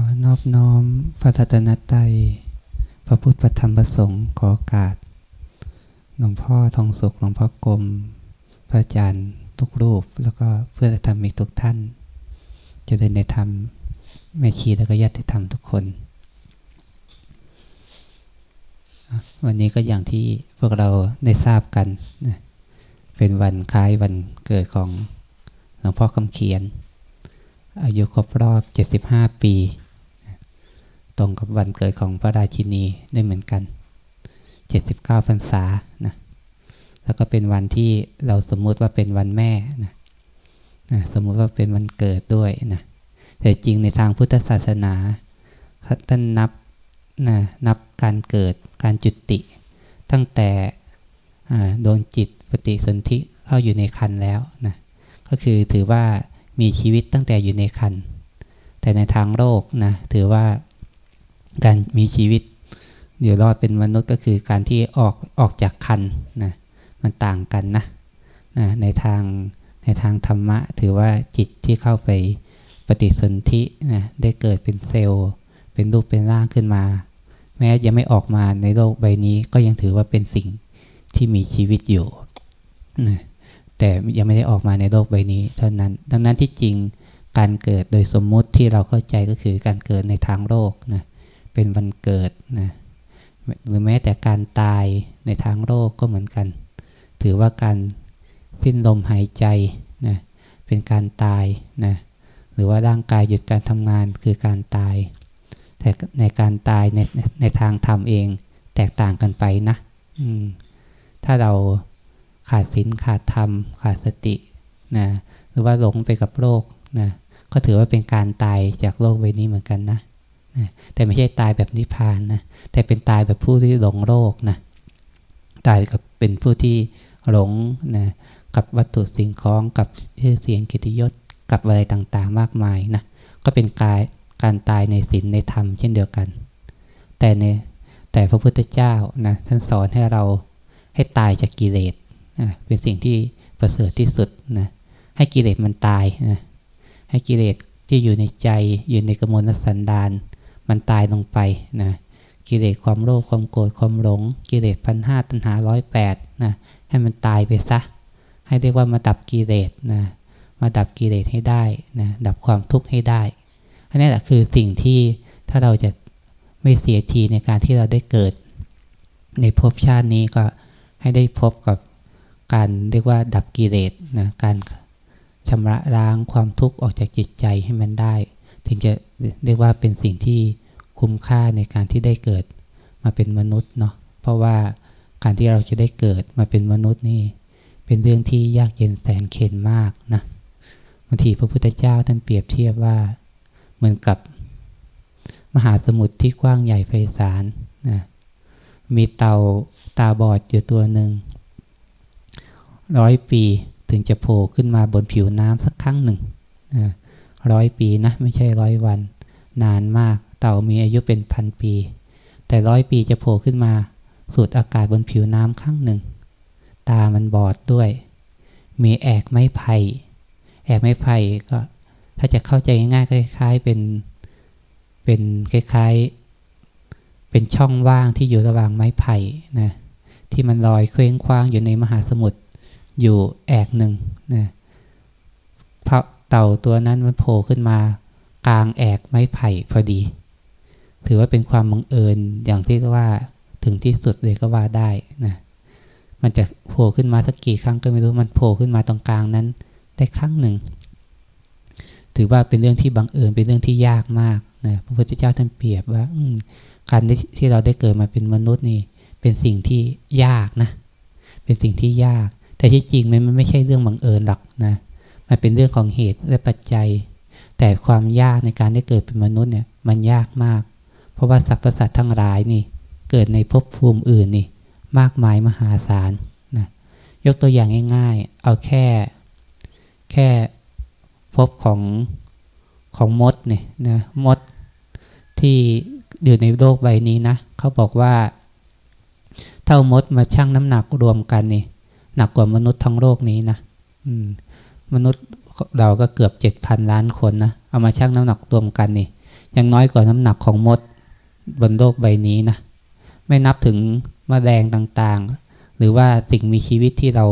อนอบน้อมพระสัตนตรัยพระพุทธพระธรรมพระสงฆ์ขอโอกาสหลวงพ่อทองสุขหลวงพ่อกรมพระอาจารย์ทุกรูป แล้วก็เพื่อนธรรมอีกทุกท่านจะได้ในธรรมแม่ชีแล้วก็ญาติธรรมทุกคน วันนี้ก็อย่างที่พวกเราได้ทราบกัน เป็นวันคล้ายวันเกิดของหลวงพ่อคำเขียน อายุครบรอบ 75 ปี ตรงกับวันเกิดของพระราชินีได้เหมือนกัน 79พรรษานะแล้วก็เป็นวันที่เราสมมุติว่าเป็นวันแม่นะนะสมมุติว่าเป็นวันเกิดด้วยนะแต่จริงในทางพุทธศาสนาท่านนับนะนับการเกิดการจุติ ตั้งแต่ดวงจิตปฏิสนธิเข้าอยู่ในคันแล้วนะก็คือถือว่ามีชีวิตตั้งแต่อยู่ในคันแต่ในทางโลกนะถือว่า การมีชีวิตเดี๋ยวรอดเป็นมนุษย์ก็คือการที่ออกออกจากคันนะมันต่างกันนะนะในทางในทางธรรมะ ถือว่าจิตที่เข้าไปปฏิสนธินะได้เกิดเป็นเซลล์ เป็นรูปเป็นร่างขึ้นมา แม้ยังไม่ออกมาในโลกใบนี้ก็ยังถือว่าเป็นสิ่งที่มีชีวิตอยู่นะแต่ยังไม่ได้ออกมาในโลกใบนี้ เท่านั้น ดังนั้นที่จริงการเกิดโดยสมมุติที่เราเข้าใจก็คือการเกิดในทางโลกนะ เป็นวันเกิดนะหรือแม้แต่การตายในทางโลกก็เหมือนกัน ถือว่าการสิ้นลมหายใจนะเป็นการตายนะหรือว่าร่างกายหยุดการทำงานคือการตาย แต่ในการตายในในทางธรรมเองแตกต่างกันไปนะถ้าเราขาดศีลขาดธรรม ขาดสตินะหรือว่าหลงไปกับโลกนะก็ถือว่าเป็นการตายจากโลกใบนี้เหมือนกันนะนะ แต่ไม่ใช่ตายแบบนิพพานนะแต่เป็นตายแบบผู้ที่หลงโลกนะตายกับเป็นผู้ที่หลงนะกับวัตถุสิ่งของกับชื่อเสียงกิติยศกับอะไรต่างๆ มากมายนะก็เป็นกายการตายในศีลในธรรมเช่นเดียวกัน แต่ในแต่พระพุทธเจ้านะท่านสอนให้เราให้ตายจากกิเลสเป็นสิ่งที่ประเสริฐที่สุดนะให้กิเลสมันตายนะให้กิเลสที่อยู่ในใจอยู่ในกมลสันดาน มันตายลงไปนะกิเลสความโลภความโกรธความหลง กิเลสพันห้าตัณหาร้อยแปดนะให้มันตายไปซะ ให้เรียกว่ามาดับกิเลสนะมาดับกิเลสให้ได้นะดับความทุกข์ให้ได้ อันนี้แหละคือสิ่งที่ถ้าเราจะไม่เสียทีในการที่เราได้เกิด ในภพชาตินี้ก็ให้ได้พบกับการเรียกว่าดับกิเลสนะการชำระล้างความทุกข์ออกจากจิตใจให้มันได้ ถึงจะเรียกว่าเป็นสิ่งที่ คุ้มค่าในการที่ได้เกิดมาเป็นมนุษย์เนาะเพราะว่าการที่เราจะได้เกิดมาเป็นมนุษย์นี่เป็นเรื่องที่ยากเย็นแสนเข็นมากนะบางทีพระพุทธเจ้าท่านเปรียบเทียบว่าเหมือนกับมหาสมุทรที่กว้างใหญ่ไพศาลนะมีเต่าตาบอดอยู่ตัวหนึ่งร้อยปีถึงจะโผล่ขึ้นมาบนผิวน้ำสักครั้งหนึ่งร้อยปีนะไม่ใช่ร้อยวัน นานมาก เต่ามีอายุเป็นพันปี แต่ร้อยปีจะโผล่ขึ้นมา สูดอากาศบนผิวน้ำครั้งหนึ่ง ตามันบอดด้วย มีแอกไม้ไผ่แอกไม้ไผ่ก็ถ้าจะเข้าใจง่ายๆคล้าย ๆเป็นเป็นคล้ายๆ เป็นช่องว่างที่อยู่ระหว่างไม้ไผ่นะที่มันลอยเคว้งคว้างอยู่ในมหาสมุทรอยู่แอกหนึ่งนะพระเต่าตัวนั้นมันโผล่ขึ้นมากลางแอกไม้ไผ่พอดี ถือว่าเป็นความบังเอิญอย่างที่ว่าถึงที่สุดเลยก็ว่าได้นะมันจะโผล่ขึ้นมาสักกี่ครั้งก็ไม่รู้มันโผล่ขึ้นมาตรงกลางนั้น ได้ครั้งหนึ่ง ถือว่าเป็นเรื่องที่บังเอิญเป็นเรื่องที่ยากมากนะพระพุทธเจ้าท่านเปรียบว่าการที่เราได้เกิดมาเป็นมนุษย์นี่ เป็นสิ่งที่ยากนะ เป็นสิ่งที่ยาก แต่ที่จริงมันไม่ใช่เรื่องบังเอิญหรอกนะ มันเป็นเรื่องของเหตุและปัจจัย แต่ความยากในการได้เกิดเป็นมนุษย์เนี่ย มันยากมาก ราะว่าสรรพสัตว์ทั้งหลายนี่ เกิดในภพภูมิอื่นนี่ มากมายมหาศาลนะยกตัวอย่างง่าย ๆ เอาแค่ แค่ภพของของมดเนี่ยนะมดที่อยู่ในโลกใบนี้นะเขาบอกว่า เท่ามดมาชั่งน้ำหนักรวมกันนี่ หนักกว่ามนุษย์ทั้งโลกนี้นะมมนุษย์เราก็เกือบเจ็ดพันล้านคนนะเอามาชั่งน้ำหนักรวมกันนี่ยังน้อยกว่าน้ำหนักของมด บนโลกใบนี้นะ ไม่นับถึงมแมลงต่างๆ หรือว่าสิ่งมีชีวิตที่เรา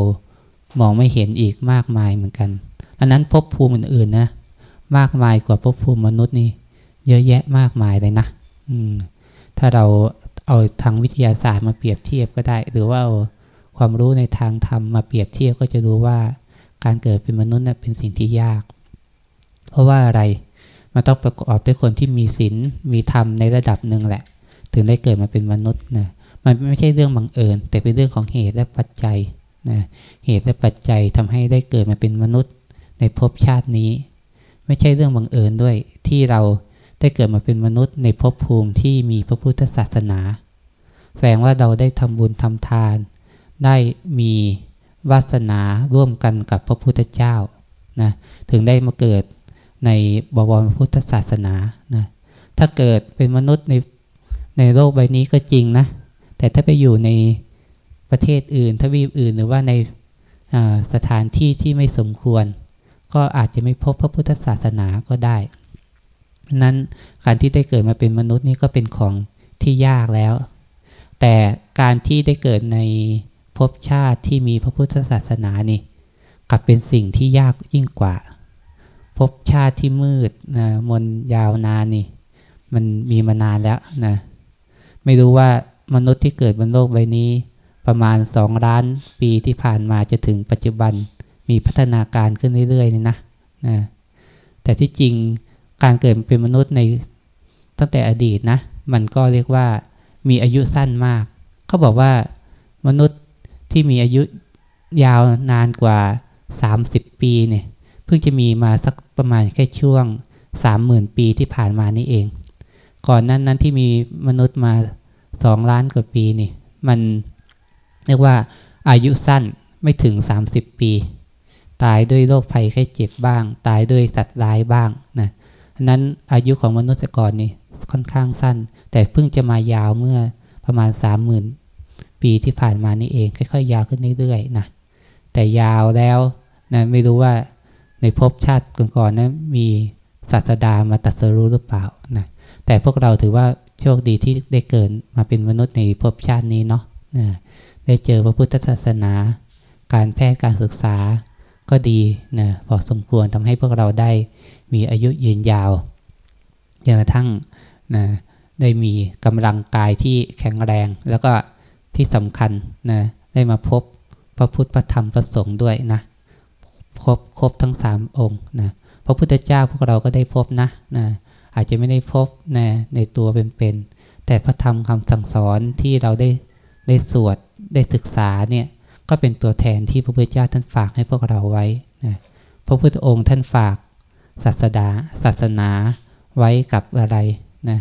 มองไม่เห็นอีกมากมายเหมือนกันอันนั้นภพภูมิอื่นๆนะมากมายกว่าภพภูมิมนุษย์นี่เยอะแยะมากมายเลยนะอืมถ้าเราเอาทางวิทยาศาสตร์มาเปรียบเทียบก็ได้ หรือว่าเอาความรู้ในทางธรรมมาเปรียบเทียบก็จะรู้ว่าการเกิดเป็นมนุษย์นะเป็นสิ่งที่ยาก เพราะว่าอะไร มันต้องประกอบด้วยคนที่มีศีลมีธรรมในระดับหนึ่งแหละ ถึงได้เกิดมาเป็นมนุษย์นะมันไม่ใช่เรื่องบังเอิญ แต่เป็นเรื่องของเหตุและปัจจัยนะเหตุและปัจจัยทำให้ได้เกิดมาเป็นมนุษย์ ในภพชาตินี้ ไม่ใช่เรื่องบังเอิญด้วย ที่เราได้เกิดมาเป็นมนุษย์ ในภพภูมิที่มีพระพุทธศาสนา แสดงว่าเราได้ทำบุญทำทาน ได้มีวาสนาร่วมกันกับพระพุทธเจ้านะถึงได้มาเกิด ในบวรพุทธศาสนานะถ้าเกิดเป็นมนุษย์ในในโลกใบนี้ก็จริงนะ แต่ถ้าไปอยู่ในประเทศอื่น ทวีปอื่นหรือว่าในสถานที่ที่ไม่สมควร ก็อาจจะไม่พบพระพุทธศาสนาก็ได้ นั้นการที่ได้เกิดมาเป็นมนุษย์นี่ก็เป็นของที่ยากแล้ว แต่การที่ได้เกิดในภพชาติที่มีพระพุทธศาสนานี่กลับเป็นสิ่งที่ยากยิ่งกว่า ภพชาติที่มืดนะมนยาวนานนี่ มันมีมานานแล้วนะ ไม่รู้ว่ามนุษย์ที่เกิดบนโลกใบนี้ ประมาณสองล้านปีที่ผ่านมาจะถึงปัจจุบันมีพัฒนาการขึ้นเรื่อยๆนี่นะนะ แต่ที่จริงการเกิดเป็นมนุษย์ในตั้งแต่อดีตนะ มันก็เรียกว่ามีอายุสั้นมาก เขาบอกว่ามนุษย์ที่มีอายุยาวนานกว่า 30 ปีเนี่ย เพิ่งจะมีมาสักประมาณแค่ช่วง30,000ปีที่ผ่านมานี่เอง ก่อนนั้นนั้นที่มีมนุษย์มาสองล้านกว่าปีนี่มันเรียกว่าอายุสั้นไม่ถึง30ปี ตายด้วยโรคภัยไข้เจ็บบ้าง ตายด้วยสัตว์ร้ายบ้างนะนั้นอายุของมนุษย์ก่อนนี่ค่อนข้างสั้น แต่เพิ่งจะมายาวเมื่อประมาณ30,000ปีที่ผ่านมานี่เอง ค่อยๆยาวขึ้นเรื่อยๆนะแต่ยาวแล้วนะไม่รู้ว่า ในภพชาติก่อนๆนะมีศาสดามาตัดสรู้หรือเปล่านะแต่พวกเราถือว่าโชคดีที่ได้เกิดมาเป็นมนุษย์ในภพชาตินี้เนาะนะได้เจอพระพุทธศาสนา การแพทย์การศึกษาก็ดีนะพอสมควรทำให้พวกเราได้มีอายุยืนยาวจนกระทั่งนะได้มีกำลังกายที่แข็งแรง แล้วก็ที่สำคัญนะได้มาพบพระพุทธพระธรรมพระสงฆ์ด้วยนะ บครบทั้งสามองค์นะพระพุทธเจ้าพวกเราก็ได้พบนะนะอาจจะไม่ได้พบนะในตัวเป็นๆแต่พระธรรมคำสั่งสอนที่เราได้ได้สวดได้ศึกษาเนี่ยก็เป็นตัวแทนที่พระพุทธเจ้าท่านฝากให้พวกเราไว้นะพระพุทธองค์ท่านฝากศาสดาศาสนาไว้กับอะไรนะ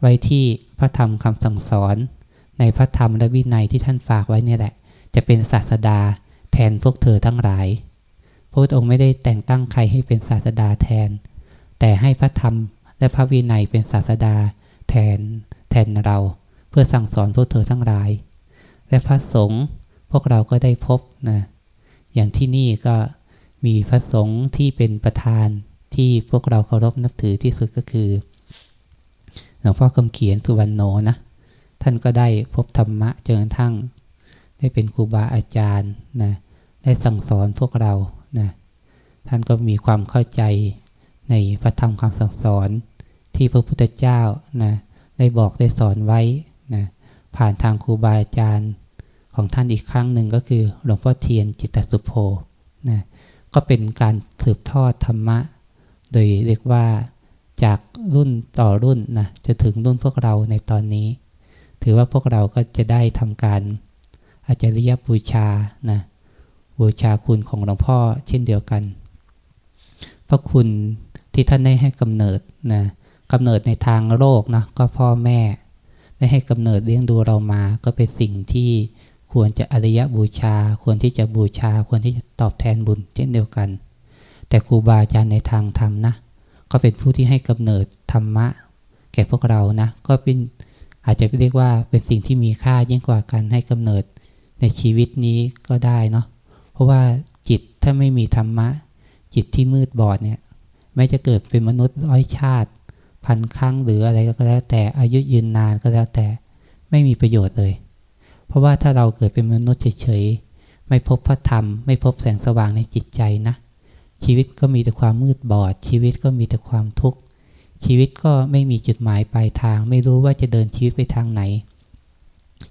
ไว้ที่พระธรรมคำสั่งสอน ในพระธรรมและวินัยที่ท่านฝากไว้เนี่ยแหละ จะเป็นศาสดาแทนพวกเธอทั้งหลาย ระพุทธองค์ไม่ได้แต่งตั้งใครให้เป็นศาสดาแทน แต่ให้พระธรรมและพระวินัยเป็นศาสดาแทนแทนเรา เพื่อสั่งสอนพวกเธอทั้งหลาย และพระสงฆ์พวกเราก็ได้พบนะอย่างที่นี่ก็มีพระสงฆ์ที่เป็นประธานที่พวกเราเคารพนับถือที่สุดก็คือหลวงพ่อคำเขียนสุวรรณโนนะท่านก็ได้พบธรรมะจนกระทั่ง ได้เป็นครูบาอาจารย์นะได้สั่งสอนพวกเรา นะท่านก็มีความเข้าใจในพระธรรมคำสั่งสอนที่พระพุทธเจ้านะได้บอกได้สอนไว้นะผ่านทางครูบาอาจารย์ของท่านอีกครั้งหนึ่งก็คือหลวงพ่อเทียนจิตสุโภนะก็เป็นการสืบทอดธรรมะ โดยเรียกว่าจากรุ่นต่อรุ่นนะจะถึงรุ่นพวกเราในตอนนี้ ถือว่าพวกเราก็จะได้ทำการอาจาริยบูชานะ บูชาคุณของหลวงพ่อเช่นเดียวกัน พระคุณที่ท่านได้ให้กำเนิดนะกำเนิดในทางโลกนะก็พ่อแม่ ได้ให้กำเนิดเลี้ยงดูเรามา ก็เป็นสิ่งที่ควรจะอริยบูชา ควรที่จะบูชา ควรที่จะตอบแทนบุญเช่นเดียวกัน แต่ครูบาอาจารย์ในทางธรรมนะ ก็เป็นผู้ที่ให้กำเนิดธรรมะ แก่พวกเรานะ ก็เป็นอาจจะเรียกว่าเป็นสิ่งที่มีค่ายิ่งกว่าการให้กำเนิดในชีวิตนี้ก็ได้เนาะ เพราะว่าจิตถ้าไม่มีธรรมะ จิตที่มืดบอดเนี่ยแม้จะเกิดเป็นมนุษย์ร้อยชาติ พันครั้งหรืออะไรก็แล้วแต่อายุยืนนานก็แล้วแต่ไม่มีประโยชน์เลย เพราะว่าถ้าเราเกิดเป็นมนุษย์เฉยๆไม่พบพระธรรม ไม่พบแสงสว่างในจิตใจนะ ชีวิตก็มีแต่ความมืดบอด ชีวิตก็มีแต่ความทุกข์ชีวิตก็ไม่มีจุดหมายปลายทาง ไม่รู้ว่าจะเดินชีวิตไปทางไหน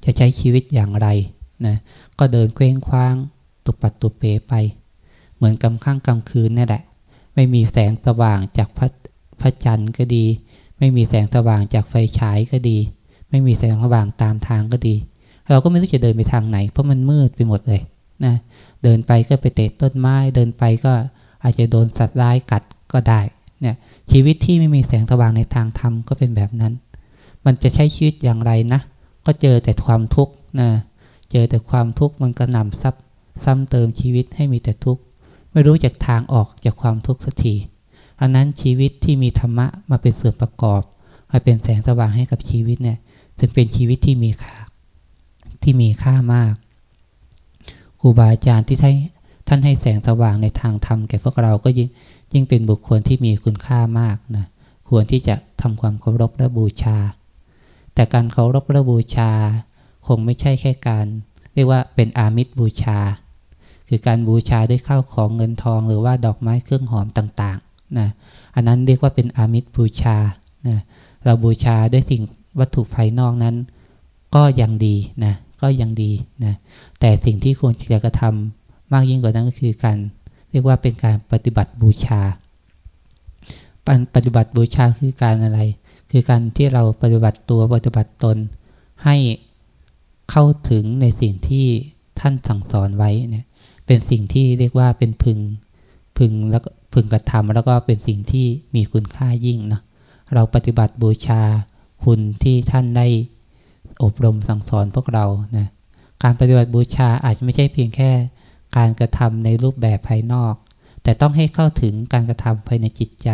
จะใช้ชีวิตอย่างไรนะก็เดินเคว้งคว้าง ตุปัดตุเปไป เหมือนกำข้างกำคืนนี่แหละ ไม่มีแสงสว่างจากพระพระจันทร์ก็ดี ไม่มีแสงสว่างจากไฟฉายก็ดี ไม่มีแสงสว่างตามทางก็ดี เราก็ไม่รู้จะเดินไปทางไหน เพราะมันมืดไปหมดเลยนะเดินไปก็ไปเตะต้นไม้ เดินไปก็อาจจะโดนสัตว์ร้ายกัดก็ได้เนี่ยชีวิตที่ไม่มีแสงสว่างในทางธรรมก็เป็นแบบนั้น มันจะใช้ชีวิตอย่างไรนะ ก็เจอแต่ความทุกข์นะเจอแต่ความทุกข์มันก็นำซับ ซ้ำเติมชีวิตให้มีแต่ทุกข์ ไม่รู้จากทางออกจากความทุกข์สักทีอันนั้นชีวิตที่มีธรรมะมาเป็นส่วนประกอบ มาเป็นแสงสว่างให้กับชีวิตเนี่ยจึงเป็นชีวิตที่มีค่าที่มีค่ามากครูบาอาจารย์ที่ท่านท่านให้แสงสว่างในทางธรรมแก่พวกเราก็ยิ่งยิ่งเป็นบุคคลที่มีคุณค่ามากนะควรที่จะทำความเคารพและบูชา แต่การเคารพและบูชา คงไม่ใช่แค่การ เรียกว่าเป็นอามิตรบูชา คือการบูชาด้วยข้าวของเงินทอง หรือว่าดอกไม้เครื่องหอมต่างๆนะอันนั้นเรียกว่าเป็นอามิตรบูชานะเราบูชาด้วยสิ่งวัตถุภายนอกนั้น ก็ยังดีนะก็ยังดีนะแต่สิ่งที่ควรจะกระทำมากยิ่งกว่านั้นก็คือการเรียกว่าเป็นการปฏิบัติบูชาปฏิบัติบูชาคือการอะไร คือการที่เราปฏิบัติตัวปฏิบัติตนให้เข้าถึงในสิ่งที่ท่านสั่งสอนไว้เนี่ย เป็นสิ่งที่เรียกว่าเป็นพึงพึงแล้วก็พึงกระทำแล้วก็เป็นสิ่งที่มีคุณค่ายิ่งเนาะเราปฏิบัติบูชาคุณที่ท่านได้อบรมสั่งสอนพวกเรานะการปฏิบัติบูชาอาจจะไม่ใช่เพียงแค่การกระทำในรูปแบบภายนอก แต่ต้องให้เข้าถึงการกระทำภายในจิตใจ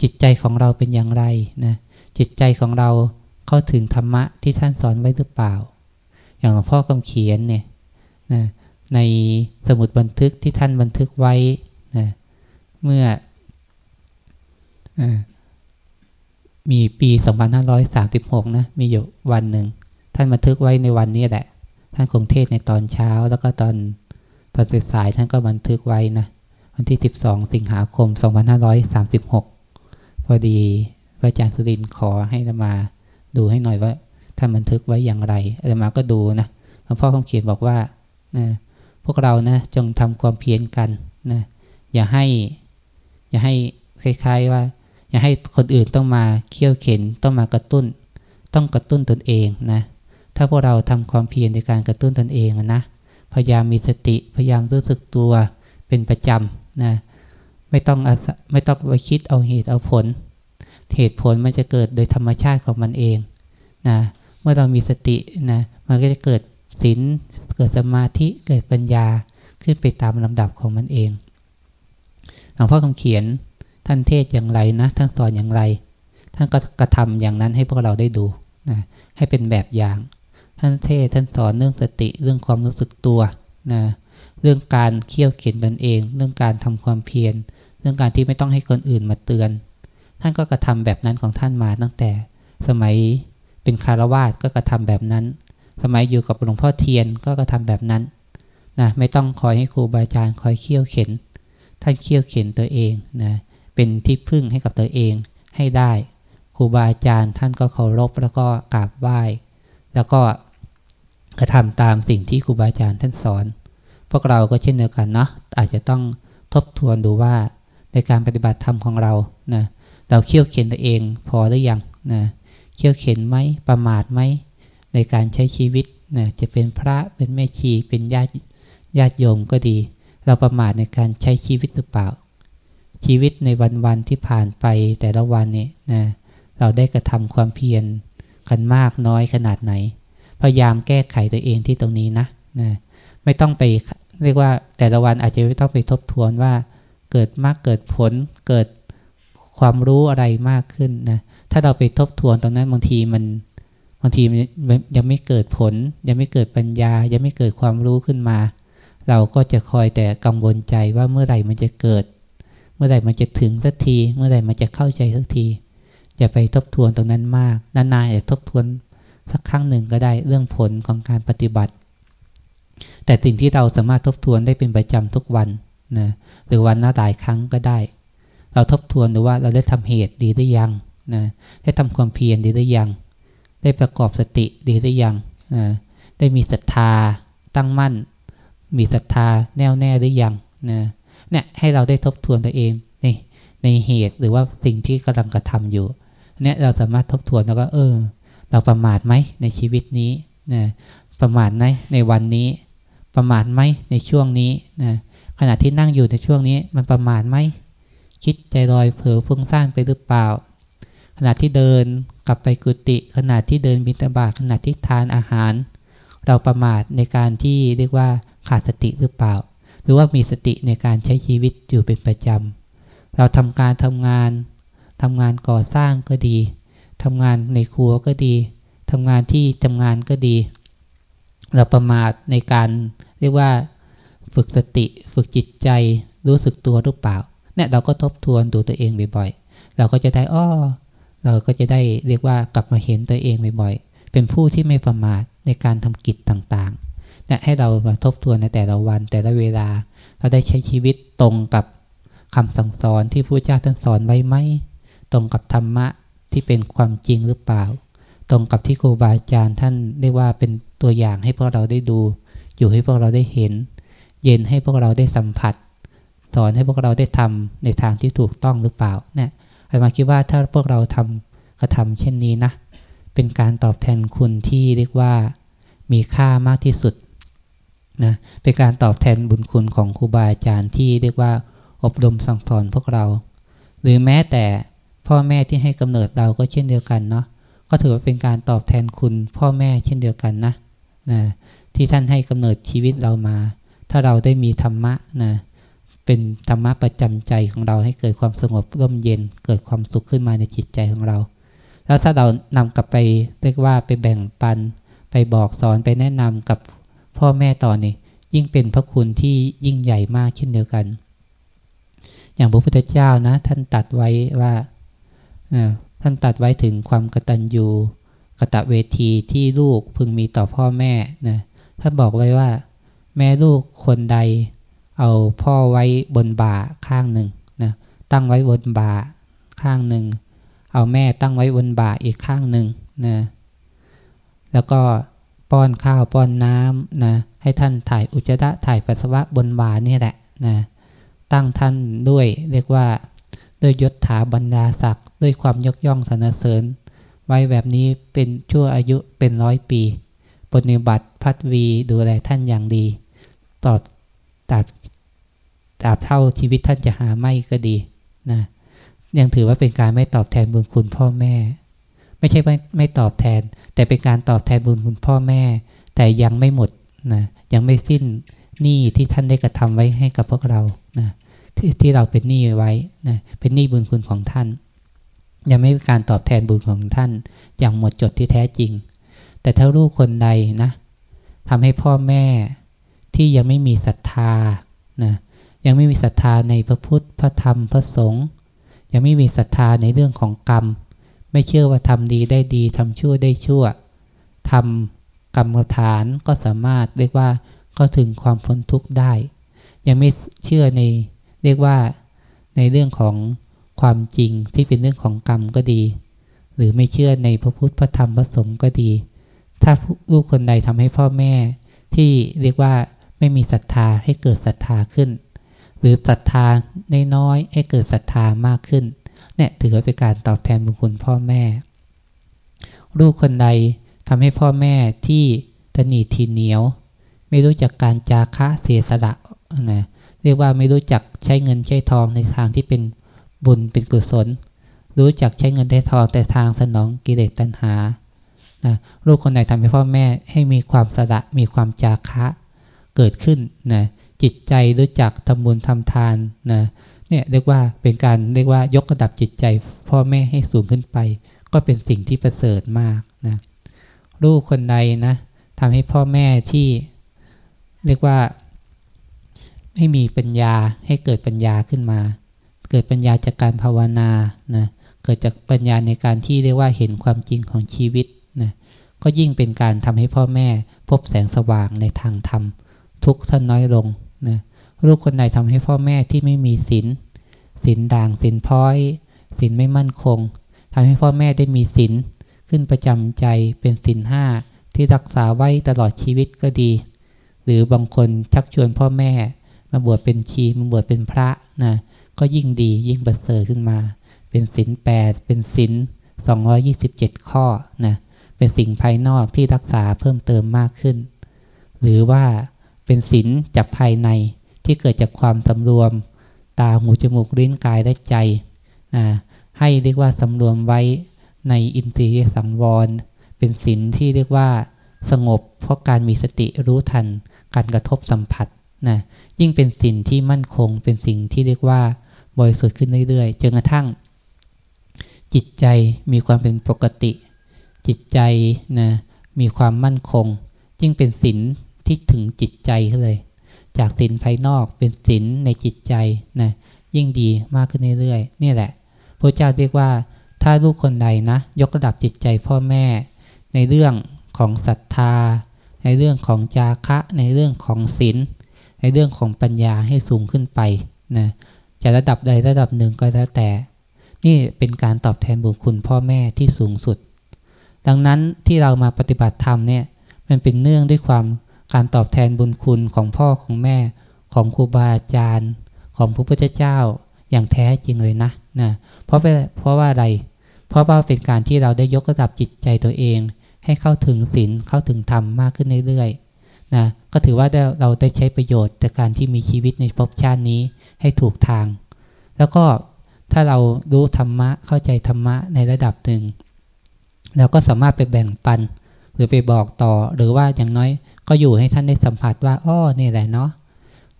จิตใจของเราเป็นอย่างไรนะจิตใจของเราเข้าถึงธรรมะที่ท่านสอนไว้หรือเปล่า อย่างหลวงพ่อคำเขียนเนี่ยนะ ในสมุดบันทึกที่ท่านบันทึกไว้นะเมื่ออมีปี 2536 นะ มีอยู่วันหนึ่ง ท่านบันทึกไว้ในวันนี้แหละ ท่านคงเทศในตอนเช้า แล้วก็ตอนตอนสายท่านก็บันทึกไว้นะ วันที่ 12 สิงหาคม 2536 พอดีพระอาจารย์สุรินขอให้เรามาดูให้หน่อยว่าท่านบันทึกไว้อย่างไรอามาก็ดูนะหลวงพ่อคำเขียนบอกว่านะ พวกเรานะจงทำความเพียรกันนะอย่าให้ อย่าให้คล้ายๆว่า อย่าให้คนอื่นต้องมาเคี่ยวเข็นต้องมากระตุ้น ต้องกระตุ้นตนเองนะถ้าพวกเราทำความเพียรในการกระตุ้นตนเองนะพยายามมีสติพยายามรู้สึกตัวเป็นประจำนะไม่ต้องไม่ต้องไปคิดเอาเหตุเอาผล เหตุผลมันจะเกิดโดยธรรมชาติของมันเองนะเมื่อเรามีสตินะมันก็จะเกิด ศีลเกิดสมาธิเกิดปัญญาขึ้นไปตามลำดับของมันเองหลวงพ่อคำเขียนท่านเทศอย่างไรนะท่านสอนอย่างไร ท่านก็กระทำอย่างนั้นให้พวกเราได้ดูนะให้เป็นแบบอย่าง ท่านเทศท่านสอนเรื่องสติเรื่องความรู้สึกตัวนะเรื่องการเคี่ยวเข็นตนเอง เรื่องการทำความเพียรเรื่องการที่ไม่ต้องให้คนอื่นมาเตือน ท่านก็กระทำแบบนั้นของท่านมาตั้งแต่สมัยเป็นคารวาสก็กระทำแบบนั้น สมัยอยู่กับหลวงพ่อเทียนก็กระทำแบบนั้นนะไม่ต้องคอยให้ครูบาอาจารย์คอยเคี่ยวเข็น ท่านเคี่ยวเข็นตัวเองนะเป็นที่พึ่งให้กับตัวเองให้ได้ ครูบาอาจารย์ท่านก็เคารพแล้วก็กราบไหว้ แล้วก็กระทำตามสิ่งที่ครูบาอาจารย์ท่านสอน พวกเราก็เช่นเดียวกันเนาะอาจจะต้องทบทวนดูว่าในการปฏิบัติธรรมของเรานะเราเคี่ยวเข็นตัวเองพอหรือยังนะเคี่ยวเข็นไหมประมาทไหม ในการใช้ชีวิตนะจะเป็นพระเป็นแม่ชีเป็นญาติญาติโยมก็ดี เราประมาทในการใช้ชีวิตหรือเปล่า ชีวิตในวันๆที่ผ่านไปแต่ละวันเนี่ยนะเราได้กระทำความเพียรกันมากน้อยขนาดไหน พยายามแก้ไขตัวเองที่ตรงนี้นะนะไม่ต้องไปเรียกว่าแต่ละวันอาจจะไม่ต้องไปทบทวนว่าเกิดมากเกิดผลเกิดความรู้อะไรมากขึ้นนะถ้าเราไปทบทวนตรงนั้นบางทีมัน บางทียังไม่เกิดผล ยังไม่เกิดปัญญา ยังไม่เกิดความรู้ขึ้นมา เราก็จะคอยแต่กังวลใจว่าเมื่อไหร่มันจะเกิด เมื่อไหร่มันจะถึงสักที เมื่อไหร่มันจะเข้าใจสักทีอย่าไปทบทวนตรงนั้นมากนานๆอย่าทบทวนสักครั้งหนึ่งก็ได้เรื่องผลของการปฏิบัติ แต่สิ่งที่เราสามารถทบทวนได้เป็นประจำทุกวันนะหรือวันละหลายครั้งก็ได้ เราทบทวนดูว่าเราได้ทำเหตุดีหรือยังนะได้ทำความเพียรดีหรือยัง ได้ประกอบสติดีหรือยังนะได้มีศรัทธาตั้งมั่น มีศรัทธาแน่วแน่หรือยังนะเนี่ยให้เราได้ทบทวนตัวเองในในเหตุหรือว่าสิ่งที่กำลังกระทำอยู่เนี่ยเราสามารถทบทวนแล้วก็เออ เราประมาทไหมในชีวิตนี้นะประมาทไหมในวันนี้ ประมาทไหมในช่วงนี้นะขณะที่นั่งอยู่ในช่วงนี้มันประมาทไหมคิดใจลอยเผลอฟุ้งซ่านไปหรือเปล่า ขณะที่เดินกลับไปกุฏิขณะที่เดินบิณฑบาตขณะที่ทานอาหาร เราประมาทในการที่เรียกว่าขาดสติหรือเปล่า หรือว่ามีสติในการใช้ชีวิตอยู่เป็นประจำเราทำการทำงานทำงานก่อสร้างก็ดีทำงานในครัวก็ดีทำงานที่ทำงานก็ดี เราประมาทในการเรียกว่าฝึกสติ ฝึกจิตใจ รู้สึกตัวหรือเปล่าเนี่ยเราก็ทบทวนดูตัวเองบ่อยๆ เราก็จะได้อ้อ เราก็จะได้เรียกว่ากลับมาเห็นตัวเองบ่อยๆ เป็นผู้ที่ไม่ประมาทในการทำกิจต่างๆนี่ยให้เรามาทบทวนในแต่ละวันแต่ละเวลา เราได้ใช้ชีวิตตรงกับคำสั่งสอนที่พระเจ้าท่านสอนไว้ไหม ตรงกับธรรมะที่เป็นความจริงหรือเปล่า ตรงกับที่ครูบาอาจารย์ท่านเรียกว่าเป็นตัวอย่างให้พวกเราได้ดู อยู่ให้พวกเราได้เห็น เย็นให้พวกเราได้สัมผัส สอนให้พวกเราได้ทำในทางที่ถูกต้องหรือเปล่าเนี่ย อามาคิดว่าถ้าพวกเราทำกระทำเช่นนี้นะ เป็นการตอบแทนคุณที่เรียกว่ามีค่ามากที่สุดนะเป็นการตอบแทนบุญคุณของครูบาอาจารย์ที่เรียกว่า อบรมสั่งสอนพวกเรา หรือแม้แต่พ่อแม่ที่ให้กำเนิดเราก็เช่นเดียวกันเนาะก็ถือว่าเป็นการตอบแทนคุณพ่อแม่เช่นเดียวกันนะนะที่ท่านให้กำเนิดชีวิตเรามา ถ้าเราได้มีธรรมะนะ เป็นธรรมะประจำใจของเราให้เกิดความสงบร่มเย็น เกิดความสุขขึ้นมาในจิตใจของเรา แล้วถ้าเรานำกลับไปเรียกว่าไปแบ่งปัน ไปบอกสอนไปแนะนำกับพ่อแม่ต่อนี่ยิ่งเป็นพระคุณที่ยิ่งใหญ่มากเช่นเดียวกัน อย่างพระพุทธเจ้านะท่านตัดไว้ว่าท่านตัดไว้ถึงความกตัญญูกะตะเวทีที่ลูกพึงมีต่อพ่อแม่นะท่านบอกไว้ว่า แม่ลูกคนใด เอาพ่อไว้บนบ่าข้างหนึ่งนะตั้งไว้บนบ่าข้างหนึ่ง เอาแม่ตั้งไว้บนบ่าอีกข้างหนึ่งนะแล้วก็ป้อนข้าวป้อนน้ำนะให้ท่านถ่ายอุจจาระถ่ายปัสสาวะบนบ่านี่แหละนะตั้งท่านด้วยเรียกว่าด้วยยศถาบรรดาศักดิ์ด้วยความยกย่องสรรเสริญ ไว้แบบนี้เป็นชั่วอายุเป็นร้อยปีปฏิบัติพัดวีดูแลท่านอย่างดี ตอดตราบ ตราบเท่าชีวิตท่านจะหาไม่ก็ดีนะยังถือว่าเป็นการไม่ตอบแทนบุญคุณพ่อแม่ ไม่ใช่ไม่ไม่ตอบแทน แต่เป็นการตอบแทนบุญคุณพ่อแม่ แต่ยังไม่หมดนะยังไม่สิ้นหนี้ที่ท่านได้กระทำไว้ให้กับพวกเรานะที่ที่เราเป็นหนี้ไว้นะเป็นหนี้บุญคุณของท่าน ยังไม่มีการตอบแทนบุญของท่าน อย่างหมดจดที่แท้จริง แต่ถ้าลูกคนใดนะทำให้พ่อแม่ที่ยังไม่มีศรัทธานะ ยังไม่มีศรัทธาในพระพุทธ พระธรรม พระสงฆ์ ยังไม่มีศรัทธาในเรื่องของกรรม ไม่เชื่อว่าทำดีได้ดีทำชั่วได้ชั่วทำกรรมฐานก็สามารถเรียกว่าก็ถึงความพ้นทุกข์ได้ ยังไม่เชื่อในเรียกว่าในเรื่องของความจริงที่เป็นเรื่องของกรรมก็ดี หรือไม่เชื่อในพระพุทธ พระธรรม พระสงฆ์ก็ดี ถ้าลูกคนใดทำให้พ่อแม่ที่เรียกว่าไม่มีศรัทธาให้เกิดศรัทธาขึ้น หรือศรัทธาในน้อยให้เกิดศรัทธามากขึ้น เนี่ยถือว่าเป็นการตอบแทนบุญคุณพ่อแม่ ลูกคนใดทำให้พ่อแม่ที่ตนีทีเหนียว ไม่รู้จักการจาคะเสียสละนะเรียกว่าไม่รู้จักใช้เงินใช้ทองในทางที่เป็นบุญเป็นกุศล รู้จักใช้เงินใช้ทองแต่ทางสนองกิเลสตัณหานะลูกคนไหนทำให้พ่อแม่ให้มีความสละมีความจาคะเกิดขึ้นนะ จิตใจรู้จักทำบุญทำทานนะเนี่ยเรียกว่าเป็นการเรียกว่ายกระดับจิตใจ พ่อแม่ให้สูงขึ้นไป ก็เป็นสิ่งที่ประเสริฐมากนะลูกคนใดนะทำให้พ่อแม่ที่เรียกว่า ให้มีปัญญาให้เกิดปัญญาขึ้นมา เกิดปัญญาจากการภาวนานะเกิดจากปัญญาในการที่เรียกว่าเห็นความจริงของชีวิตนะก็ยิ่งเป็นการทำให้พ่อแม่พบแสงสว่างในทางธรรมทุกท่านน้อยลง นะลูกคนใดทำให้พ่อแม่ที่ไม่มีศีลศีลด่างศีลพ้อยศีลไม่มั่นคงทำให้พ่อแม่ได้มีศีลขึ้นประจำใจเป็นศีลห้าที่รักษาไว้ตลอดชีวิตก็ดี หรือบางคนชักชวนพ่อแม่ มาบวชเป็นชีมาบวชเป็นพระนะก็ยิ่งดียิ่งประเสริฐขึ้นมา เป็นศีลแปดเป็นศีลสองยี่สิบเจ็ดข้อนะเป็นสิ่งภายนอกที่รักษาเพิ่มเติมมากขึ้น หรือว่า เป็นศีลจากภายในที่เกิดจากความสำรวม ตาหูจมูกลิ้นกายและใจนะให้เรียกว่าสำรวมไว้ในอินทรียสังวร เป็นศีลที่เรียกว่าสงบ เพราะการมีสติรู้ทัน การกระทบสัมผัสนะยิ่งเป็นสิ่งที่มั่นคง เป็นสิ่งที่เรียกว่าบริสุทธิ์ขึ้นเรื่อยๆจนกระทั่ง จิตใจมีความเป็นปกติ จิตใจนะมีความมั่นคง ยิ่งเป็นศีล ที่ถึงจิตใจเลย จากศีลภายนอกเป็นศีลในจิตใจนะยิ่งดีมากขึ้นเรื่อยๆนี่แหละพระเจ้าเรียกว่า ถ้าลูกคนใดนะ ยกระดับจิตใจพ่อแม่ ในเรื่องของศรัทธา ในเรื่องของจาคะ ในเรื่องของศีลในเรื่องของปัญญาให้สูงขึ้นไปนะจะระดับใดระดับหนึ่งก็แล้วแต่ นี่เป็นการตอบแทนบุญคุณพ่อแม่ที่สูงสุด ดังนั้นที่เรามาปฏิบัติธรรมเนี่ย มันเป็นเนื่องด้วยความ การตอบแทนบุญคุณของพ่อของแม่ของครูบาอาจารย์ ของพระพุทธเจ้าอย่างแท้จริงเลยนะนะเพราะเพราะว่าอะไร เพราะว่าเป็นการที่เราได้ยกระดับจิตใจตัวเอง ให้เข้าถึงศีลเข้าถึงธรรมมากขึ้นเรื่อยๆนะก็ถือว่าเราได้ใช้ประโยชน์จากการที่มีชีวิตในภพชาตินี้ให้ถูกทาง แล้วก็ถ้าเรารู้ธรรมะเข้าใจธรรมะในระดับหนึ่งเราก็สามารถไปแบ่งปัน หรือไปบอกต่อหรือว่าอย่างน้อย ก็อยู่ให้ท่านได้สัมผัสว่าอ้อนี่แหละเนาะ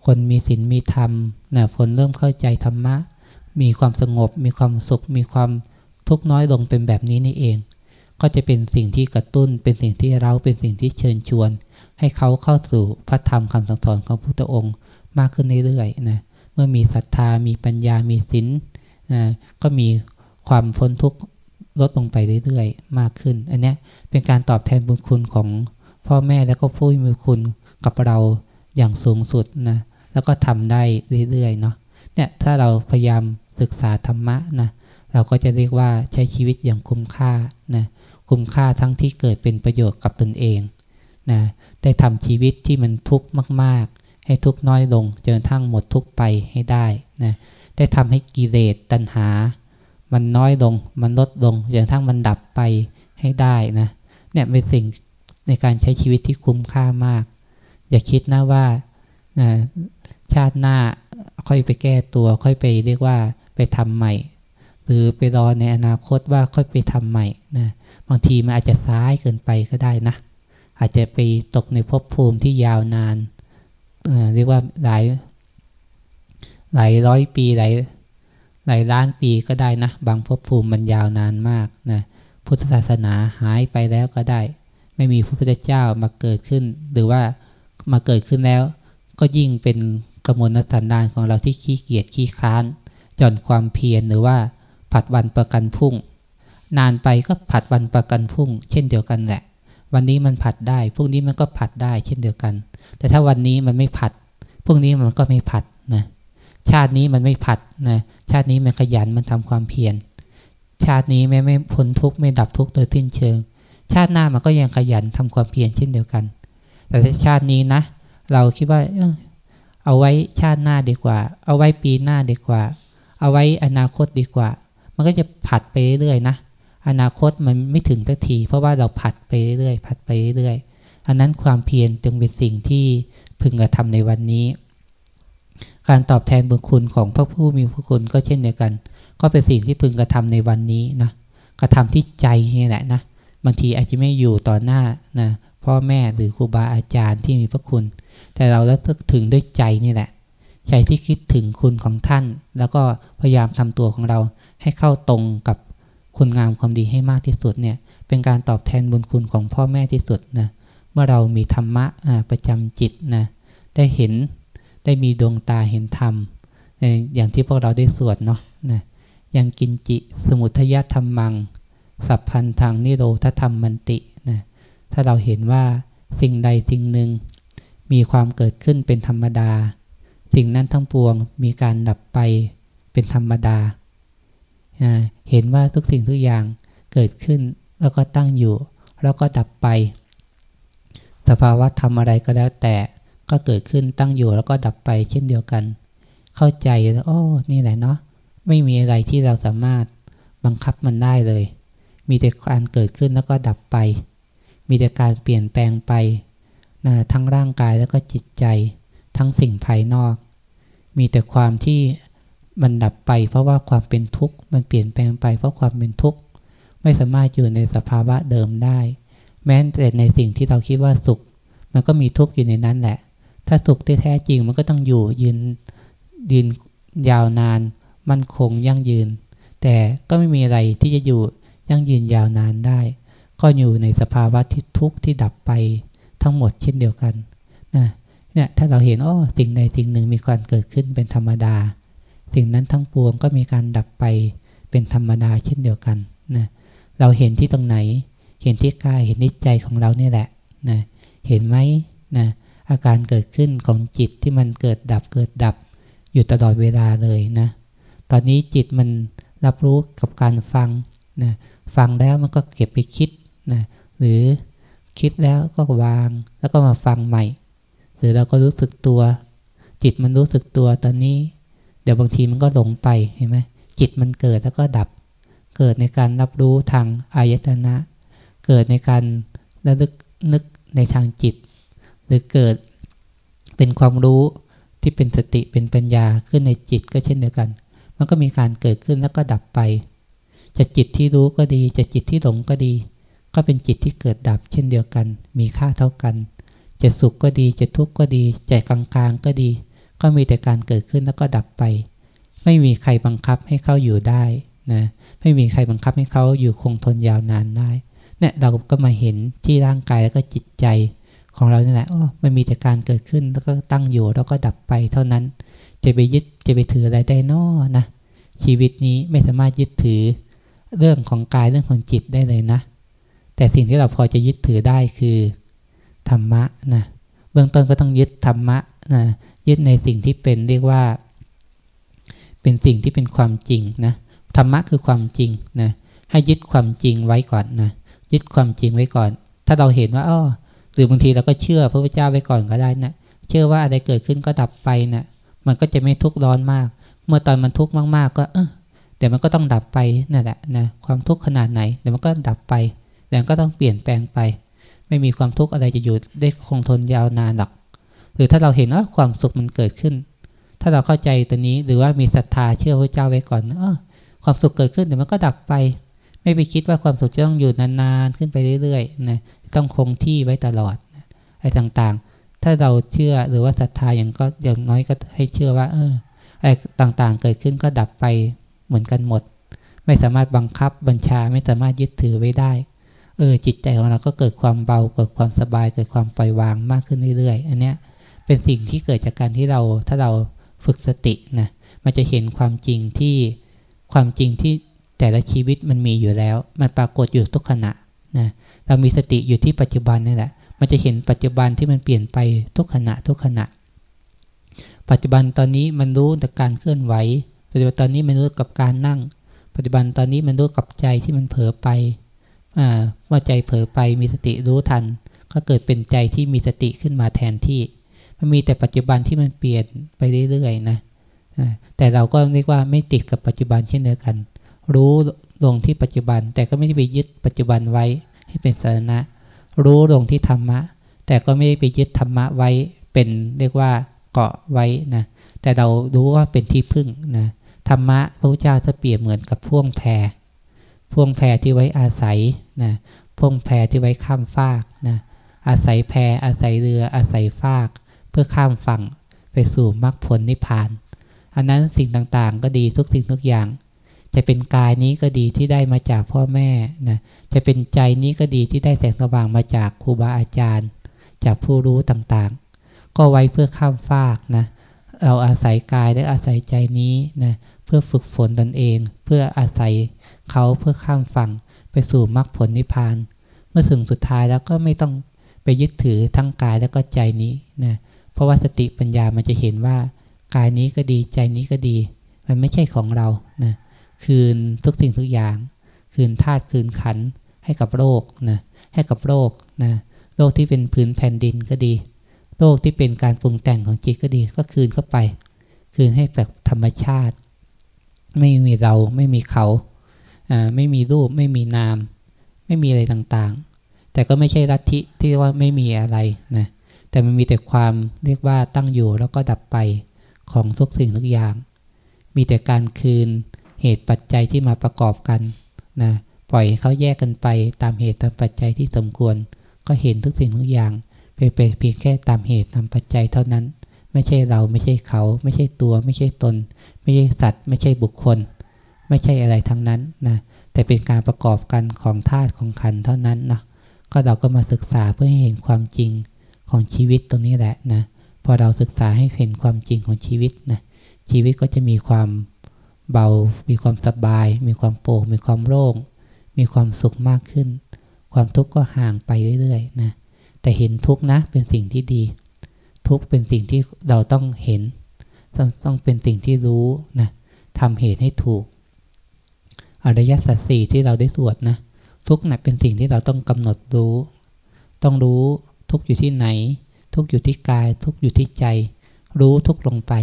คนมีศีลมีธรรมนะคนเริ่มเข้าใจธรรมะ มีความสงบ มีความสุข มีความทุกข์น้อยลงเป็นแบบนี้นี่เอง ก็จะเป็นสิ่งที่กระตุ้น เป็นสิ่งที่เราเป็นสิ่งที่เชิญชวน ให้เขาเข้าสู่พระธรรมคำสั่งสอนของพระพุทธองค์มากขึ้นเรื่อยๆนะเมื่อมีศรัทธา มีปัญญา มีศีลนะก็มีความพ้นทุกข์ลดลงไปเรื่อยๆ มากขึ้น อันนี้เป็นการตอบแทนบุญคุณของ พ่อแม่แล้วก็ผู้มีคุณกับเราอย่างสูงสุดนะแล้วก็ทำได้เรื่อยๆเนาะเนี่ยถ้าเราพยายามศึกษาธรรมะนะเราก็จะเรียกว่าใช้ชีวิตอย่างคุ้มค่านะคุ้มค่าทั้งที่เกิดเป็นประโยชน์กับตนเองนะได้ทำชีวิตที่มันทุกข์มากๆ ให้ทุกข์น้อยลงจนทั้งหมดทุกข์ไปให้ได้นะได้ทำให้กิเลสตัณหา มันน้อยลงมันลดลงจนทั้งมันดับไปให้ได้นะเนี่ยเป็นสิ่ง ในการใช้ชีวิตที่คุ้มค่ามาก อย่าคิดนะว่าชาติหน้าค่อยไปแก้ตัว ค่อยไปเรียกว่าไปทำใหม่ หรือไปรอในอนาคตว่าค่อยไปทำใหม่นะบางทีมันอาจจะซ้ายเกินไปก็ได้นะ อาจจะไปตกในภพภูมิที่ยาวนานเรียกว่าหลายหลายร้อยปีหลายหลายล้านปีก็ได้นะ บางภพภูมิมันยาวนานมากนะพุทธศาสนาหายไปแล้วก็ได้ ไม่มีพระพุทธเจ้ามาเกิดขึ้น หรือว่ามาเกิดขึ้นแล้ว ก็ยิ่งเป็นกระมวลสันดานของเราที่ขี้เกียจขี้ค้านจอนความเพียรหรือว่าผัดวันประกันพุ่ง นานไปก็ผัดวันประกันพุ่ง เช่นเดียวกันแหละ วันนี้มันผัดได้พรุ่งนี้มันก็ผัดได้เช่นเดียวกัน แต่ถ้าวันนี้มันไม่ผัดพรุ่งนี้มันก็ไม่ผัดนะชาตินี้มันไม่ผัดนะชาตินี้มันขยันมันทำความเพียรชาตินี้แม้ไม่พ้นทุกข์ไม่ดับทุกข์โดยทิ้นเชิง ชาติหน้ามันก็ยังขยันทำความเพียรเช่นเดียวกัน แต่ชาตินี้นะ เราคิดว่า เออเอาไว้ชาติหน้าดีกว่า เอาไว้ปีหน้าดีกว่า เอาไว้อนาคตดีกว่า มันก็จะผัดไปเรื่อยๆนะอนาคตมันไม่ถึงสักที เพราะว่าเราผัดไปเรื่อยๆผัดไปเรื่อยๆอันนั้นความเพียรจึงเป็นสิ่งที่พึงกระทำในวันนี้ การตอบแทนบุญคุณของพระผู้มีพระคุณก็เช่นเดียวกัน ก็เป็นสิ่งที่พึงกระทำในวันนี้นะกระทำที่ใจนี่แหละนะ บางทีอาจจะไม่อยู่ต่อหน้านะพ่อแม่หรือครูบาอาจารย์ที่มีพระคุณ แต่เราแล้วถึงด้วยใจนี่แหละ ใจที่คิดถึงคุณของท่าน แล้วก็พยายามทำตัวของเราให้เข้าตรงกับคุณงามความดีให้มากที่สุดเนี่ยเป็นการตอบแทนบุญคุณของพ่อแม่ที่สุดนะเมื่อเรามีธรรมะประจำจิตนะได้เห็นได้มีดวงตาเห็นธรรม อย่างที่พวกเราได้สวดเนาะนะยังกินจิสมุทยธรรมัง สัพพันทางนิโรธธรรมมันตินะถ้าเราเห็นว่าสิ่งใดสิ่งหนึ่ง มีความเกิดขึ้นเป็นธรรมดา สิ่งนั้นทั้งปวงมีการดับไปเป็นธรรมดา เห็นว่าทุกสิ่งทุกอย่างเกิดขึ้นแล้วก็ตั้งอยู่ แล้วก็ดับไป สภาวะทำอะไรก็แล้วแต่ก็เกิดขึ้นตั้งอยู่แล้วก็ดับไปเช่นเดียวกัน เข้าใจแล้วโอ้นี่แหละเนาะไม่มีอะไรที่เราสามารถบังคับมันได้เลย มีแต่การเกิดขึ้นแล้วก็ดับไป มีแต่การเปลี่ยนแปลงไปนะทั้งร่างกายแล้วก็จิตใจ ทั้งสิ่งภายนอก มีแต่ความที่มันดับไป เพราะว่าความเป็นทุกข์มันเปลี่ยนแปลงไป เพราะความเป็นทุกข์ไม่สามารถอยู่ในสภาวะเดิมได้ แม้แต่ในสิ่งที่เราคิดว่าสุข มันก็มีทุกข์อยู่ในนั้นแหละ ถ้าสุขที่แท้จริงมันก็ต้องอยู่ยืนยืนยาวนาน มั่นคงยั่งยืน แต่ก็ไม่มีอะไรที่จะอยู่ ยั่งยืนยาวนานได้ ก็อยู่ในสภาวะที่ทุกข์ที่ดับไปทั้งหมดเช่นเดียวกันนะเนี่ยถ้าเราเห็นอ้อสิ่งใดสิ่งหนึ่งมีการเกิดขึ้นเป็นธรรมดา สิ่งนั้นทั้งปวงก็มีการดับไปเป็นธรรมดาเช่นเดียวกันนะเราเห็นที่ตรงไหน เห็นที่กายเห็นที่ใจของเราเนี่ยแหละนะเห็นไหมนะอาการเกิดขึ้นของจิตที่มันเกิดดับเกิดดับ อยู่ตลอดเวลาเลยนะ ตอนนี้จิตมันรับรู้กับการฟังนะ ฟังแล้วมันก็เก็บไปคิดนะหรือคิดแล้วก็วางแล้วก็มาฟังใหม่ หรือเราก็รู้สึกตัว จิตมันรู้สึกตัวตอนนี้ เดี๋ยวบางทีมันก็หลงไปเห็นไหมจิตมันเกิดแล้วก็ดับ เกิดในการรับรู้ทางอายตนะ เกิดในการระลึกนึกในทางจิต หรือเกิดเป็นความรู้ที่เป็นสติเป็นปัญญาขึ้นในจิตก็เช่นเดียวกัน มันก็มีการเกิดขึ้นแล้วก็ดับไป จะจิตที่รู้ก็ดี จะจิตที่หลงก็ดี ก็เป็นจิตที่เกิดดับเช่นเดียวกัน มีค่าเท่ากัน จะสุขก็ดี จะทุกข์ก็ดีใจกลางๆก็ดี ก็มีแต่การเกิดขึ้นแล้วก็ดับไป ไม่มีใครบังคับให้เขาอยู่ได้นะไม่มีใครบังคับให้เขาอยู่คงทนยาวนานได้เนี่ยเราก็มาเห็นที่ร่างกายแล้วก็จิตใจของเราเนี่ยแหละอ๋อมันมีแต่การเกิดขึ้นแล้วก็ตั้งอยู่แล้วก็ดับไปเท่านั้น จะไปยึดจะไปถืออะไรได้นอนะชีวิตนี้ไม่สามารถยึดถือ เรื่องของกายเรื่องของจิตได้เลยนะ แต่สิ่งที่เราพอจะยึดถือได้คือธรรมะนะเบื้องต้นก็ต้องยึดธรรมะนะยึดในสิ่งที่เป็นเรียกว่า เป็นสิ่งที่เป็นความจริงนะธรรมะคือความจริงนะให้ยึดความจริงไว้ก่อนนะยึดความจริงไว้ก่อน ถ้าเราเห็นว่าอ้อหรือบางทีเราก็เชื่อพระพุทธเจ้าไว้ก่อนก็ได้นะเชื่อว่าอะไรเกิดขึ้นก็ดับไปนะมันก็จะไม่ทุกข์ร้อนมาก เมื่อตอนมันทุกข์มาก ๆ ก็เออ ดี๋ยวมันก็ต้องดับไปนั่นแหละนะความทุกข์ขนาดไหนเดี๋ยวมันก็ดับไปเดี๋ยวก็ต้องเปลี่ยนแปลงไป ไม่มีความทุกข์อะไรจะอยู่ได้คงทนยาวนานหรอก หรือถ้าเราเห็นว่าความสุขมันเกิดขึ้น ถ้าเราเข้าใจตัวนี้หรือว่ามีศรัทธาเชื่อพระเจ้าไว้ก่อนเออความสุขเกิดขึ้นเดี๋ยวมันก็ดับไป ไม่ไปคิดว่าความสุขจะต้องอยู่นานๆขึ้นไปเรื่อยๆนะต้องคงที่ไว้ตลอดไอ้ต่างๆ ถ้าเราเชื่อหรือว่าศรัทธาอย่างก็อย่างน้อยก็ให้เชื่อว่า เอออะไรต่างๆ เกิดขึ้นก็ดับไป เหมือนกันหมด ไม่สามารถบังคับบัญชาไม่สามารถยึดถือไว้ได้ เออจิตใจของเราก็เกิดความเบาเกิดความสบายเกิดความปล่อยวางมากขึ้นเรื่อยๆ อันเนี้ยเป็นสิ่งที่เกิดจากการที่เราถ้าเราฝึกสตินะมันจะเห็นความจริงที่ความจริงที่แต่ละชีวิตมันมีอยู่แล้ว มันปรากฏอยู่ทุกขณะนะเรามีสติอยู่ที่ปัจจุบันนี่แหละ มันจะเห็นปัจจุบันที่มันเปลี่ยนไปทุกขณะทุกขณะ ปัจจุบันตอนนี้มันรู้แต่การเคลื่อนไหว ปัจจุบันตอนนี้มันรู้กับการนั่งปัจจุบันตอนนี้มันรู้กับใจที่มันเผลอไปว่าใจเผลอไปมีสติรู้ทัน ก็เกิดเป็นใจที่มีสติขึ้นมาแทนที่ มันมีแต่ปัจจุบันที่มันเปลี่ยนไปเรื่อยๆนะแต่เราก็เรียกว่าไม่ติดกับปัจจุบันเช่นเดียวกัน รู้ลงที่ปัจจุบัน แต่ก็ไม่ได้ไปยึดปัจจุบันไว้ให้เป็นสาระรู้ลงที่ธรรมะ แต่ก็ไม่ได้ไปยึดธรรมะไว้เป็นเรียกว่าเกาะไว้นะแต่เรารู้ว่าเป็นที่พึ่งนะ ธรรมะพระพุทธเจ้าจะเปรียบเหมือนกับพ่วงแพพ่วงแพที่ไว้อาศัยนะพ่วงแพที่ไว้ข้ามฟากนะอาศัยแพอาศัยเรืออาศัยฟาก เพื่อข้ามฝั่งไปสู่มรรคผลนิพพาน อันนั้นสิ่งต่างๆ ก็ดีทุกสิ่งทุกอย่าง จะเป็นกายนี้ก็ดีที่ได้มาจากพ่อแม่นะจะเป็นใจนี้ก็ดีที่ได้แสงสว่างมาจากครูบาอาจารย์ จากผู้รู้ต่างๆ ก็ไว้เพื่อข้ามฟากนะเราอาศัยกายและอาศัยใจนี้นะเพื่อพื่อฝึกฝนตนเอง เพื่ออาศัยเขาเพื่อข้ามฝั่งไปสู่มรรคผลนิพพาน เมื่อถึงสุดท้ายแล้วก็ไม่ต้องไปยึดถือทั้งกายแล้วก็ใจนี้นะเพราะว่าสติปัญญามันจะเห็นว่า กายนี้ก็ดีใจนี้ก็ดี มันไม่ใช่ของเรานะคืนทุกสิ่งทุกอย่าง คืนธาตุคืนขันให้กับโลกนะให้กับโลกนะโลกที่เป็นพื้นแผ่นดินก็ดี โลกที่เป็นการปรุงแต่งของจิตก็ดี ก็คืนเข้าไป คืนให้แบบธรรมชาติ ไม่มีเราไม่มีเขาไม่มีรูปไม่มีนาม ไม่มีอะไรต่างๆ แต่ก็ไม่ใช่ลัทธิที่ว่าไม่มีอะไรนะแต่มันมีแต่ความเรียกว่าตั้งอยู่แล้วก็ดับไปของทุกสิ่งทุกอย่าง มีแต่การคืนเหตุปัจจัยที่มาประกอบกันนะปล่อยเขาแยกกันไปตามเหตุตามปัจจัยที่สมควร ก็เห็นทุกสิ่งทุกอย่างไปเพียงแค่ตามเหตุตามปัจจัยเท่านั้น ไม่ใช่เราไม่ใช่เขา ไม่ใช่ตัว ไม่ใช่ตน ไม่ใช่สัตว์ ไม่ใช่บุคคล ไม่ใช่อะไรทั้งนั้นนะแต่เป็นการประกอบกันของธาตุของขันเท่านั้นนะก็เราก็มาศึกษาเพื่อให้เห็นความจริงของชีวิตตรงนี้แหละนะพอเราศึกษาให้เห็นความจริงของชีวิตนะชีวิตก็จะมีความเบา มีความสบาย มีความโปร่งมีความโล่ง มีความสุขมากขึ้น ความทุกข์ก็ห่างไปเรื่อยๆนะแต่เห็นทุกข์นะเป็นสิ่งที่ดี ทุกข์เป็นสิ่งที่เราต้องเห็น ต้องต้องเป็นสิ่งที่รู้นะทำเหตุให้ถูก อริยสัจสี่ที่เราได้สวดนะทุกนะเป็นสิ่งที่เราต้องกำหนดรู้ ต้องรู้ทุกอยู่ที่ไหน ทุกอยู่ที่กาย ทุกอยู่ที่ใจ รู้ทุกลงไป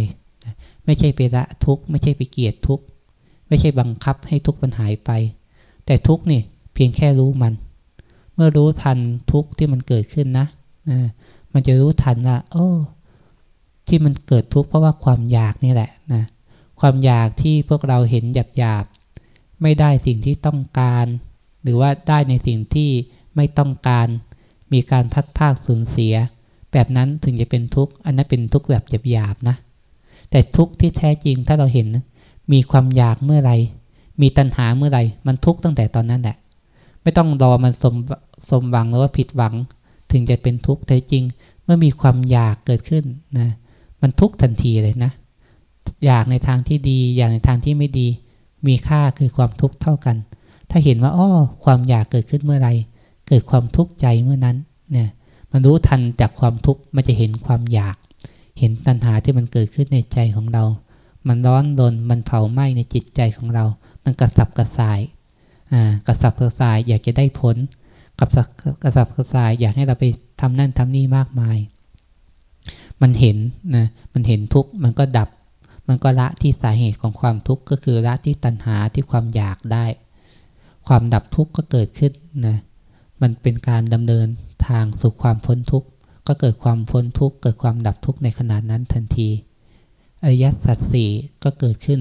ไม่ใช่ไปละทุกไม่ใช่ไปเกียดทุกไม่ใช่บังคับให้ทุกมันหายไป แต่ทุกนี่เพียงแค่รู้มัน เมื่อรู้ทันทุกที่มันเกิดขึ้นนะนะมันจะรู้ทันว่าโอ้ ที่มันเกิดทุกข์เพราะว่าความอยากนี่แหละนะความอยากที่พวกเราเห็นหยาบหยาบไม่ได้สิ่งที่ต้องการ หรือว่าได้ในสิ่งที่ไม่ต้องการ มีการพัดภาคสูญเสีย แบบนั้นถึงจะเป็นทุกข์อันนั้นเป็นทุกข์แบบหยาบๆนะ แต่ทุกข์ที่แท้จริงถ้าเราเห็นมีความอยากเมื่อไรมีตัณหาเมื่อไรมันทุกข์ตั้งแต่ตอนนั้นแหละ ไม่ต้องรอมันสมสมหวังหรือว่าผิดหวัง ถึงจะเป็นทุกข์แต่จริงเมื่อมีความอยากเกิดขึ้นนะ มันทุกทันทีเลยนะ อยากในทางที่ดี อยากในทางที่ไม่ดี มีค่าคือความทุกข์เท่ากัน ถ้าเห็นว่าอ้อความอยากเกิดขึ้นเมื่อไร เกิดความทุกข์ใจเมื่อนั้นเนี่ยมันรู้ทันจากความทุกข์มันจะเห็นความอยาก เห็นตัณหาที่มันเกิดขึ้นในใจของเรา มันร้อนรนมันเผาไหม้ในจิตใจของเรา มันกระสับกระส่ายอ่ากระสับกระส่ายอยากจะได้ผลกับกระสับกระส่ายอยากให้เราไปทำนั่นทำนี่มากมาย มันเห็นนะมันเห็นทุกข์มันก็ดับ มันก็ละที่สาเหตุของความทุกข์ก็คือละที่ตัณหาที่ความอยากได้ ความดับทุกข์ก็เกิดขึ้นนะมันเป็นการดำเนินทางสู่ความพ้นทุกข์ก็เกิดความพ้นทุกข์เกิดความดับทุกข์ในขณะนั้นทันทีอริยสัจสี่ก็เกิดขึ้น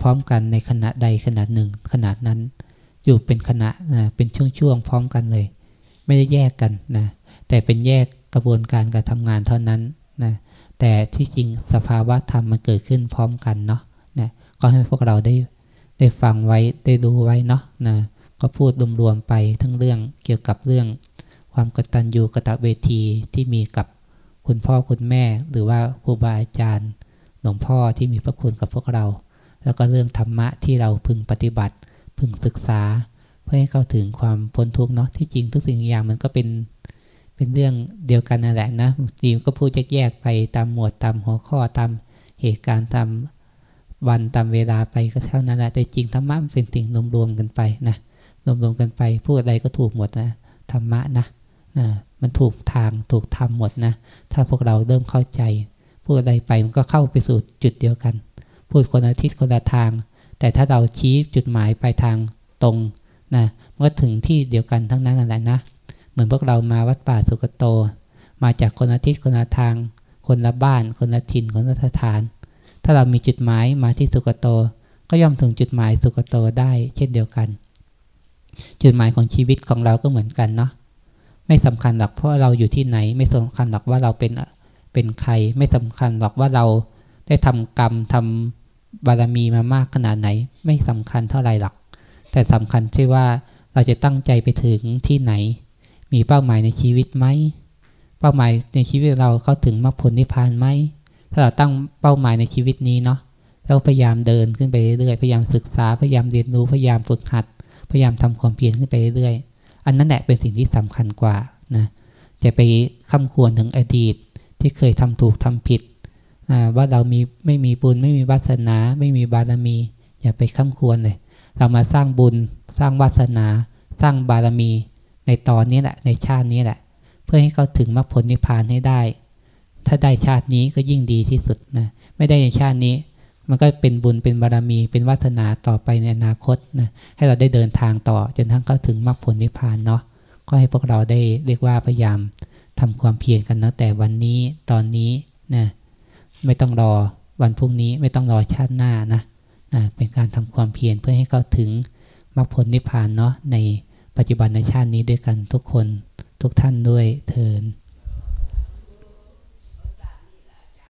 พร้อมกันในขณะใดขณะหนึ่งขณะนั้น อยู่เป็นขณะนะเป็นช่วงๆพร้อมกันเลย ไม่ได้แยกกันนะแต่เป็นแยกกระบวนการการทำงานเท่านั้น แต่ที่จริงสภาวะธรรมมันเกิดขึ้นพร้อมกันเนาะนะก็ให้พวกเราได้ได้ฟังไว้ได้ดูไว้เนาะนะก็พูดรวมๆไปทั้งเรื่องเกี่ยวกับเรื่อง ความกตัญญูกตเวทีที่มีกับคุณพ่อคุณแม่ หรือว่าครูบาอาจารย์หลวงพ่อที่มีพระคุณกับพวกเรา แล้วก็เรื่องธรรมะที่เราพึงปฏิบัติ พึงศึกษา เพื่อให้เข้าถึงความพ้นทุกข์เนาะที่จริงทุกสิ่งอย่างมันก็เป็น เป็นเรื่องเดียวกันนั่นแหละนะดีมก็พูดแยกๆไปตามหมวดตามหัวข้อตามเหตุการณ์ตามวันตามเวลาไปก็เท่านั้นแหละแต่จริงธรรมะมันเป็นสิ่งรวมๆกันไปนะรวมๆกันไปพูดอะไรก็ถูกหมดนะธรรมะนะนะมันถูกทางถูกทำหมดนะ ถ้าพวกเราเริ่มเข้าใจ พูดอะไรไปมันก็เข้าไปสู่จุดเดียวกัน พูดคนละทิศคนละทาง แต่ถ้าเราชี้จุดหมายปลายทางตรงนะมันก็ถึงที่เดียวกันทั้งนั้นนั่นแหละนะ เหมือนพวกเรามาวัดป่าสุกโต มาจากคนละทิศคนละทาง คนละบ้าน คนละถิ่นคนละสถาน ถ้าเรามีจุดหมายมาที่สุกโต ก็ย่อมถึงจุดหมายสุกโตได้ เช่นเดียวกัน จุดหมายของชีวิตของเราก็เหมือนกันเนาะไม่สำคัญหรอกเพราะเราอยู่ที่ไหน ไม่สำคัญหรอกว่าเราเป็นเป็นใคร ไม่สำคัญหรอกว่าเราได้ทำกรรมทำบารมีมามากขนาดไหน ไม่สำคัญเท่าไหร่หรอกแต่สำคัญที่ว่าเราจะตั้งใจไปถึงที่ไหน มีเป้าหมายในชีวิตไหม เป้าหมายในชีวิตเราเข้าถึงมรรคผลนิพพานไหม ถ้าเราตั้งเป้าหมายในชีวิตนี้เนาะแล้วพยายามเดินขึ้นไปเรื่อยๆ พยายามศึกษา พยายามเรียนรู้ พยายามฝึกหัด พยายามทำความเพียรขึ้นไปเรื่อยๆ อันนั้นแหละเป็นสิ่งที่สำคัญกว่านะ จะไปค้ำควรถึงอดีตที่เคยทำถูกทำผิด ว่าเรามีไม่มีบุญไม่มีวาสนา ไม่มีบารมี อย่าไปค้ำควรเลย เรามาสร้างบุญ สร้างวาสนา สร้างบารมี ในตอนนี้แหละ ในชาตินี้แหละ เพื่อให้เขาถึงมรรคผลนิพพานให้ได้ ถ้าได้ชาตินี้ก็ยิ่งดีที่สุดนะไม่ได้ในชาตินี้ มันก็เป็นบุญเป็นบารมีเป็นวาสนาต่อไปในอนาคตนะให้เราได้เดินทางต่อจนทั้งเข้าถึงมรรคผลนิพพานเนาะก็ให้พวกเราได้เรียกว่าพยายามทำความเพียรกันนะแต่วันนี้ตอนนี้นะไม่ต้องรอวันพรุ่งนี้ไม่ต้องรอชาติหน้านะนะเป็นการทำความเพียรเพื่อให้เข้าถึงมรรคผลนิพพานเนาะใน ปัจจุบันในชาตินี้ด้วยกันทุกคนทุกท่านด้วยเทิน